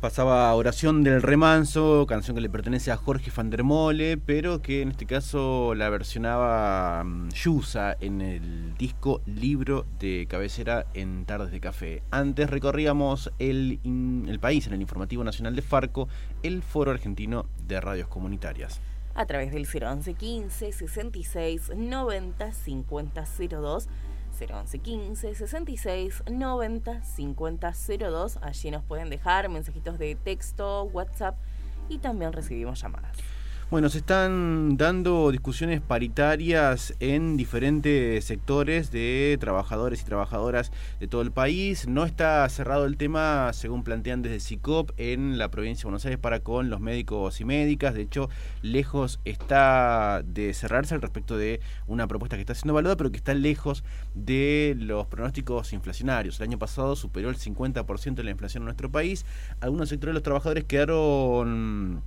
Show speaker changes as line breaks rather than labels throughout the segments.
Pasaba Oración del Remanso, canción que le pertenece a Jorge van der Mole, pero que en este caso la versionaba mm, Yusa en el disco Libro de Cabecera en Tardes de Café. Antes recorríamos el, el país en el Informativo Nacional de Farco, el Foro Argentino de Radios Comunitarias.
A través del 011 15 66 90 50 02 011 15 66 90 50 02. Allí nos pueden dejar mensajitos de texto, WhatsApp y también recibimos llamadas.
Bueno, se están dando discusiones paritarias en diferentes sectores de trabajadores y trabajadoras de todo el país. No está cerrado el tema, según plantean desde SICOP, en la provincia de Buenos Aires para con los médicos y médicas. De hecho, lejos está de cerrarse al respecto de una propuesta que está siendo evaluada, pero que está lejos de los pronósticos inflacionarios. El año pasado superó el 50% de la inflación en nuestro país. Algunos sectores de los trabajadores quedaron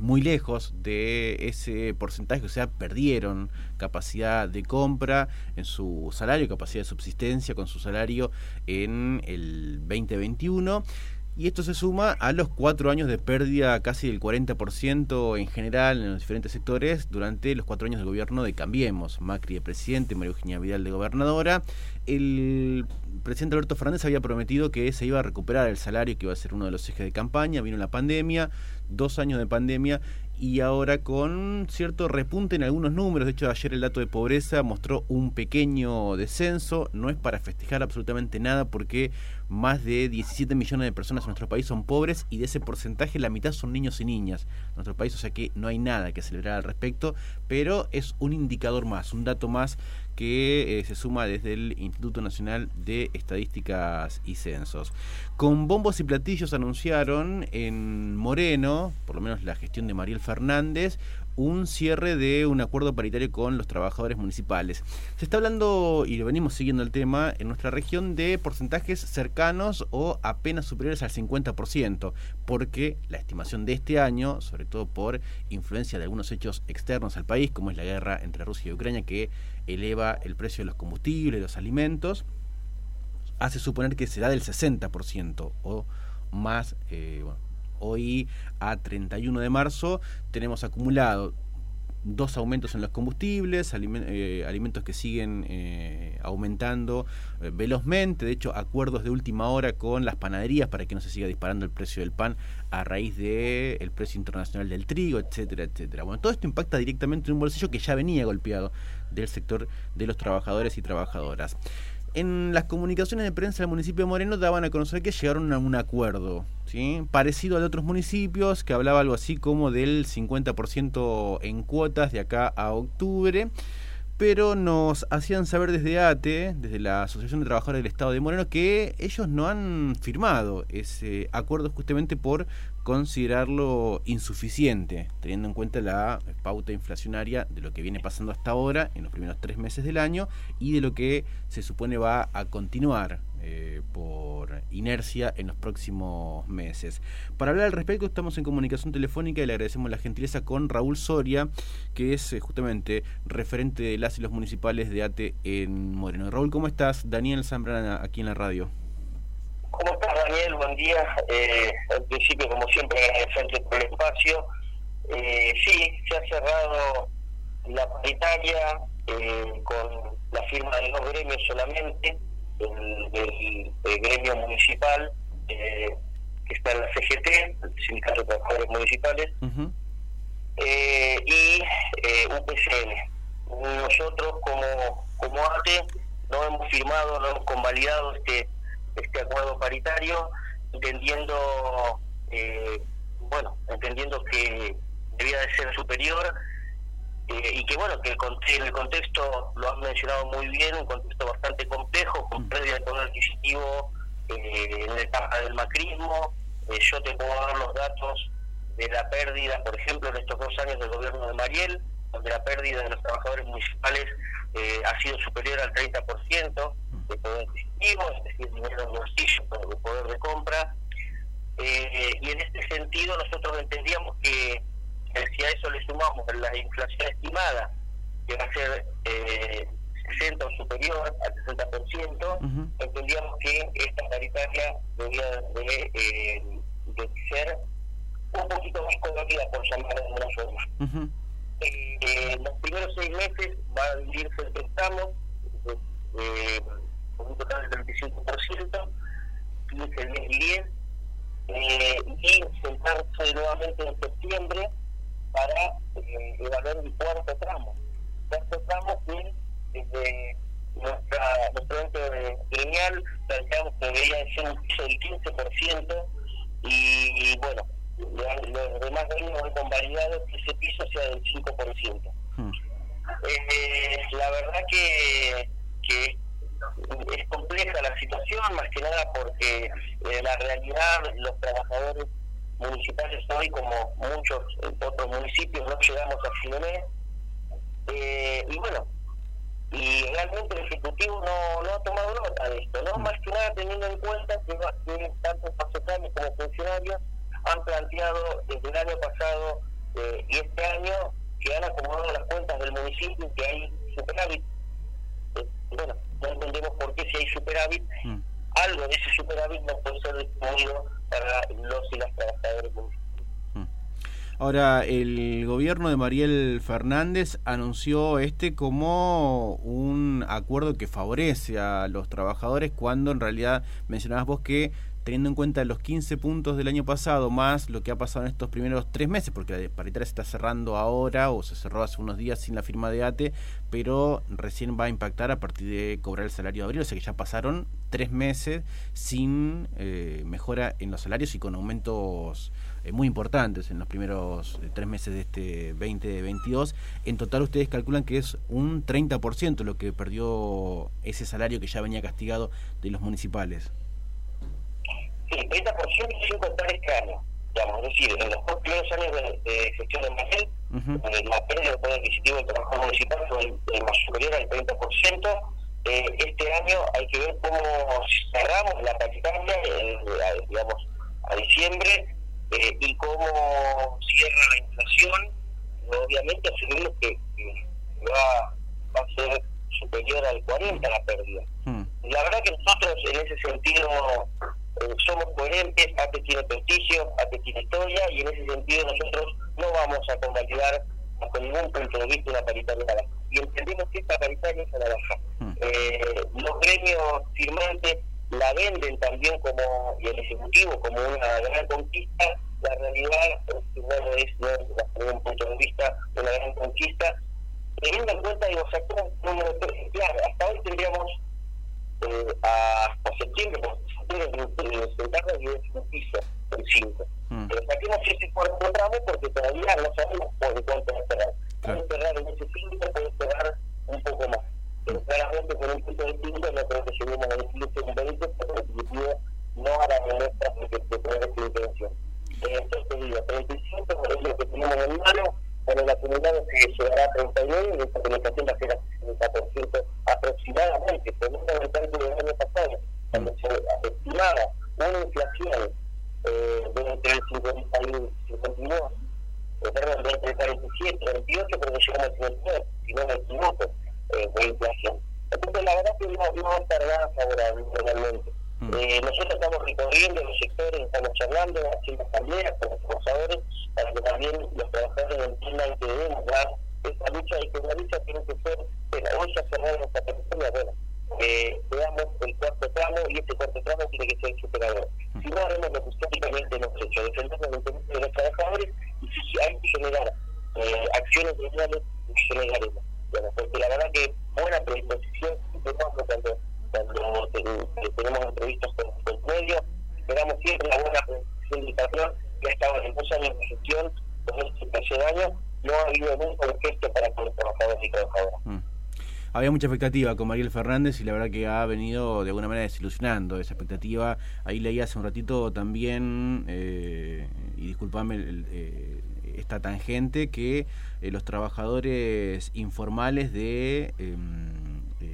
muy lejos de ese porcentaje, o sea, perdieron capacidad de compra en su salario, capacidad de subsistencia con su salario en el 2021. Y esto se suma a los cuatro años de pérdida casi del 40% en general en los diferentes sectores durante los cuatro años del gobierno de Cambiemos. Macri de presidente, María Eugenia Vidal de gobernadora. El presidente Alberto Fernández había prometido que se iba a recuperar el salario, que iba a ser uno de los ejes de campaña. Vino la pandemia, dos años de pandemia y ahora con cierto repunte en algunos números. De hecho, ayer el dato de pobreza mostró un pequeño descenso. No es para festejar absolutamente nada porque más de 17 millones de personas en nuestro país son pobres y de ese porcentaje la mitad son niños y niñas en nuestro país. O sea que no hay nada que celebrar al respecto, pero es un indicador más, un dato más que eh, se suma desde el Instituto Nacional de Estadísticas y Censos. Con bombos y platillos anunciaron en Moreno, por lo menos la gestión de Mariel Fernández, un cierre de un acuerdo paritario con los trabajadores municipales. Se está hablando, y lo venimos siguiendo el tema, en nuestra región de porcentajes cercanos o apenas superiores al 50%, porque la estimación de este año, sobre todo por influencia de algunos hechos externos al país, como es la guerra entre Rusia y Ucrania, que eleva el precio de los combustibles, los alimentos, hace suponer que será del 60% o más. Eh, Hoy, a 31 de marzo, tenemos acumulado dos aumentos en los combustibles, eh, alimentos que siguen eh, aumentando eh, velozmente, de hecho acuerdos de última hora con las panaderías para que no se siga disparando el precio del pan a raíz del el precio internacional del trigo, etcétera, etcétera. Bueno, todo esto impacta directamente en un bolsillo que ya venía golpeado del sector de los trabajadores y trabajadoras. En las comunicaciones de prensa del municipio de Moreno daban a conocer que llegaron a un acuerdo, ¿sí? parecido al de otros municipios, que hablaba algo así como del 50% en cuotas de acá a octubre, pero nos hacían saber desde ATE, desde la Asociación de Trabajadores del Estado de Moreno, que ellos no han firmado ese acuerdo justamente por considerarlo insuficiente, teniendo en cuenta la pauta inflacionaria de lo que viene pasando hasta ahora, en los primeros tres meses del año, y de lo que se supone va a continuar eh, por inercia en los próximos meses. Para hablar al respecto estamos en comunicación telefónica y le agradecemos la gentileza con Raúl Soria, que es eh, justamente referente de las y los municipales de ATE en Moreno. Raúl, ¿cómo estás? Daniel Zambrana aquí en la radio.
Buen día. Eh, al principio, como siempre, agradecerte por el espacio. Eh, sí, se ha cerrado la paritaria eh, con la firma de dos gremios solamente, el, gremio municipal, eh, que está en la CGT, el Sindicato de Trabajadores Municipales, y UPCN. Nosotros, como, como ATE, no hemos firmado, no hemos convalidado este este acuerdo paritario, entendiendo, eh, bueno, entendiendo que debía de ser superior eh, y que bueno, que el, el contexto lo han mencionado muy bien, un contexto bastante complejo, con pérdida de poder adquisitivo eh, en la etapa del macrismo. yo te puedo dar los datos de la pérdida, por ejemplo, en estos dos años del gobierno de Mariel, donde la pérdida de los trabajadores municipales ha sido superior al 30% de poder adquisitivo, es decir, dinero en bolsillo, de poder de compra. Eh, y en este sentido nosotros entendíamos que, si a eso le sumamos la inflación estimada, que va a ser eh, 60 o superior al 60%, entendíamos que esta paritaria debía de eh, de ser un poquito más colorida, por llamarlo de alguna forma. Eh, los primeros seis meses va a dividirse el préstamo eh, con un total del 35%, 15, 10 y 10, eh, y sentarse nuevamente en septiembre para eh, evaluar el cuarto tramo. Cuarto tramo que desde nuestra, nuestro ente gremial planteamos que debería ser un piso del 15% y, y bueno, los demás han convalidado que ese piso sea del 5%. Hmm. Eh, la verdad que, que es compleja la situación, más que nada porque eh, la realidad, los trabajadores municipales hoy, como muchos otros municipios, no llegamos a fin de mes. Eh, y bueno, y realmente el Ejecutivo no, no ha tomado nota de esto, ¿no? Mm. Más que nada teniendo en cuenta que, que tanto pasetales como funcionarios han planteado desde el año pasado eh, y este año que han acomodado las cuentas del municipio que hay superávit. Eh, bueno, no entendemos por qué si hay superávit, mm. algo de ese superávit no puede ser distribuido para los y las trabajadores municipales.
Ahora, el gobierno de Mariel Fernández anunció este como un acuerdo que favorece a los trabajadores cuando en realidad mencionabas vos que teniendo en cuenta los 15 puntos del año pasado más lo que ha pasado en estos primeros tres meses, porque la paritaria se está cerrando ahora o se cerró hace unos días sin la firma de ATE, pero recién va a impactar a partir de cobrar el salario de abril, o sea que ya pasaron tres meses sin eh, mejora en los salarios y con aumentos eh, muy importantes en los primeros eh, tres meses de este 2022. En total ustedes calculan que es un 30% lo que perdió ese salario que ya venía castigado de los municipales.
Sí, 30% sin contar este año. Digamos, es decir, en los primeros años de, gestión de Marcel, eh, la pérdida de poder adquisitivo del trabajo municipal fue el, más superior al 30%. Eh, este año hay que ver cómo cerramos la paritaria, digamos, a diciembre, eh, y cómo cierra la inflación, obviamente asumimos que, va, va, a ser superior al 40 la pérdida. Hmm. La verdad que nosotros en ese sentido eh, somos coherentes, ATE tiene prestigio, ATE tiene historia y en ese sentido nosotros no vamos a convalidar con ningún punto de vista una paritaria baja. Y entendemos que esta paritaria es a la baja. Hmm. Eh, los gremios firmantes la venden también como, y el Ejecutivo, como una gran conquista, la realidad no es, no es desde un punto de vista, una gran conquista, teniendo en cuenta, digo, sacó un número claro, hasta hoy tendríamos eh, hasta septiembre, septiembre, sentarnos y es un piso, el 5. Mm. Pero saquemos ese cuarto tramo porque todavía no sabemos por cuánto va a cerrar. Puede cerrar en ese 5, puede cerrar un poco más pero claramente con un punto de 5 no creo que lleguemos a un 15 un 20 porque el Ejecutivo no hará muestras de, de tener esta intención. Eh, entonces digo, 35 es lo que tenemos en mano, con el acumulado se llegará a 39 y nuestra comunicación va a ser a 60% aproximadamente, teniendo el cálculo del año pasado, cuando se estimaba una inflación eh, de entre el 51 y 52, eh, perdón, de entre 47 y 28, creo que llegamos al 59, si no me equivoco eh, de inflación. Entonces, la verdad que no, no va a estar nada favorable realmente. Mm. Eh, nosotros estamos recorriendo los sectores, estamos charlando, haciendo asambleas con los trabajadores, para que también los trabajadores entiendan que debemos dar esa lucha y que la lucha tiene que ser, bueno, hoy ya cerramos esta territoria, bueno, eh, veamos el cuarto tramo y este cuarto tramo tiene que ser superador. Si no, haremos lo que históricamente hemos hecho, defender los intereses de los trabajadores y si hay que generar eh, acciones sociales, generaremos porque la verdad que buena predisposición tenemos cuando, cuando tenemos entrevistas con, los medios, esperamos siempre la buena predisposición del patrón, que ha estado en dos años de gestión, con este tercer año, no ha habido nunca un gesto para con los trabajadores y trabajadoras. Mm.
Mucha expectativa con Mariel Fernández y la verdad que ha venido de alguna manera desilusionando esa expectativa. Ahí leí hace un ratito también, eh, y disculpame el, eh, esta tangente, que eh, los trabajadores informales de em,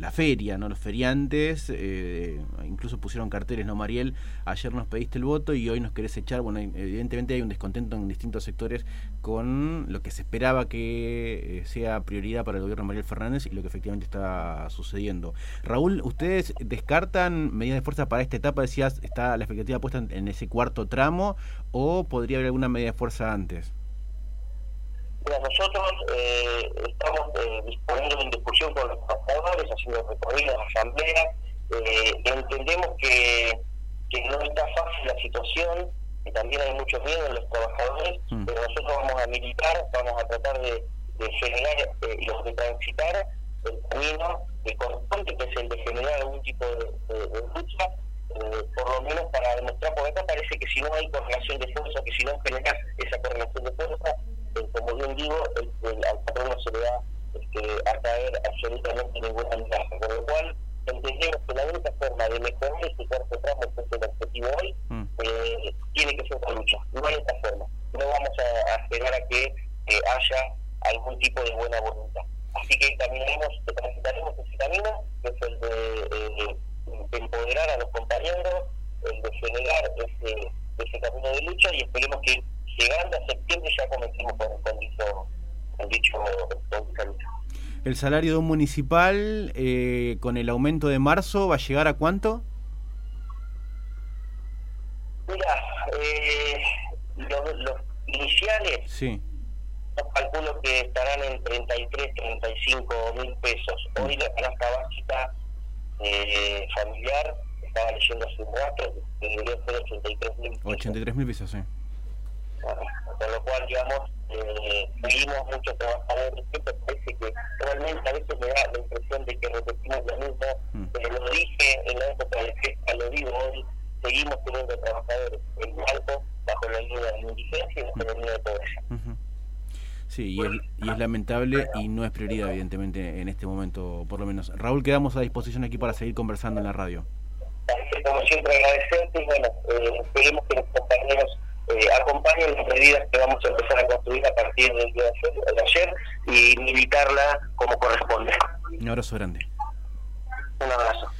la feria, ¿no? Los feriantes, eh, incluso pusieron carteles, ¿no, Mariel? Ayer nos pediste el voto y hoy nos querés echar. Bueno, evidentemente hay un descontento en distintos sectores con lo que se esperaba que eh, sea prioridad para el gobierno de Mariel Fernández y lo que efectivamente está sucediendo. Raúl, ¿ustedes descartan medidas de fuerza para esta etapa? Decías, está la expectativa puesta en ese cuarto tramo o podría haber alguna medida de fuerza antes?
Nosotros eh, estamos eh, disponiendo en discusión con los trabajadores, haciendo recorridos, asambleas, eh, entendemos que, que no está fácil la situación, que también hay mucho miedo en los trabajadores, mm. pero nosotros vamos a militar, vamos a tratar de, de generar eh, y de transitar el camino que corresponde, que es el de generar algún tipo de, de lucha eh, por lo menos para demostrar, porque acá parece que si no hay correlación de fuerza, que si no generas esa correlación de fuerza, eh, como bien digo, el, al patrón no se le da este, a caer absolutamente ninguna amenaza, con lo cual entendemos que la única forma de mejorar este cuarto tramo, que es el objetivo hoy, mm. eh, tiene que ser una lucha, no hay otra forma. No vamos a, esperar a que haya algún tipo de buena voluntad. Así que caminaremos, transitaremos ese camino, que es el de empoderar a los compañeros, el de generar ese, ese camino de lucha y esperemos que llegando a septiembre ya comencemos con, con, dicho, con, dicho, con.
¿El salario de un municipal eh, con el aumento de marzo va a llegar a cuánto?
Mira, eh, los, los, iniciales,
sí.
yo calculo que estarán en 33, 35 mil pesos. Hoy la canasta básica eh, familiar, estaba leyendo hace un rato, que debería ser 83 mil pesos. 83
mil pesos, sí.
Con lo cual, digamos, eh, seguimos muchos trabajadores, que parece que realmente a veces me da la impresión de que repetimos lo mismo, mm. pero lo dije en la época de fiesta, lo digo hoy, seguimos teniendo trabajadores en alto bajo la línea de indigencia y bajo la línea de pobreza.
Sí, y es, y es lamentable y no es prioridad, evidentemente, en este momento, por lo menos. Raúl, quedamos a disposición aquí para seguir conversando en la radio.
Como siempre, agradecerte y bueno, eh, esperemos que los compañeros eh, acompañen las medidas que vamos a empezar a construir a partir del día de ayer y militarla como corresponde.
Un abrazo grande. Un abrazo.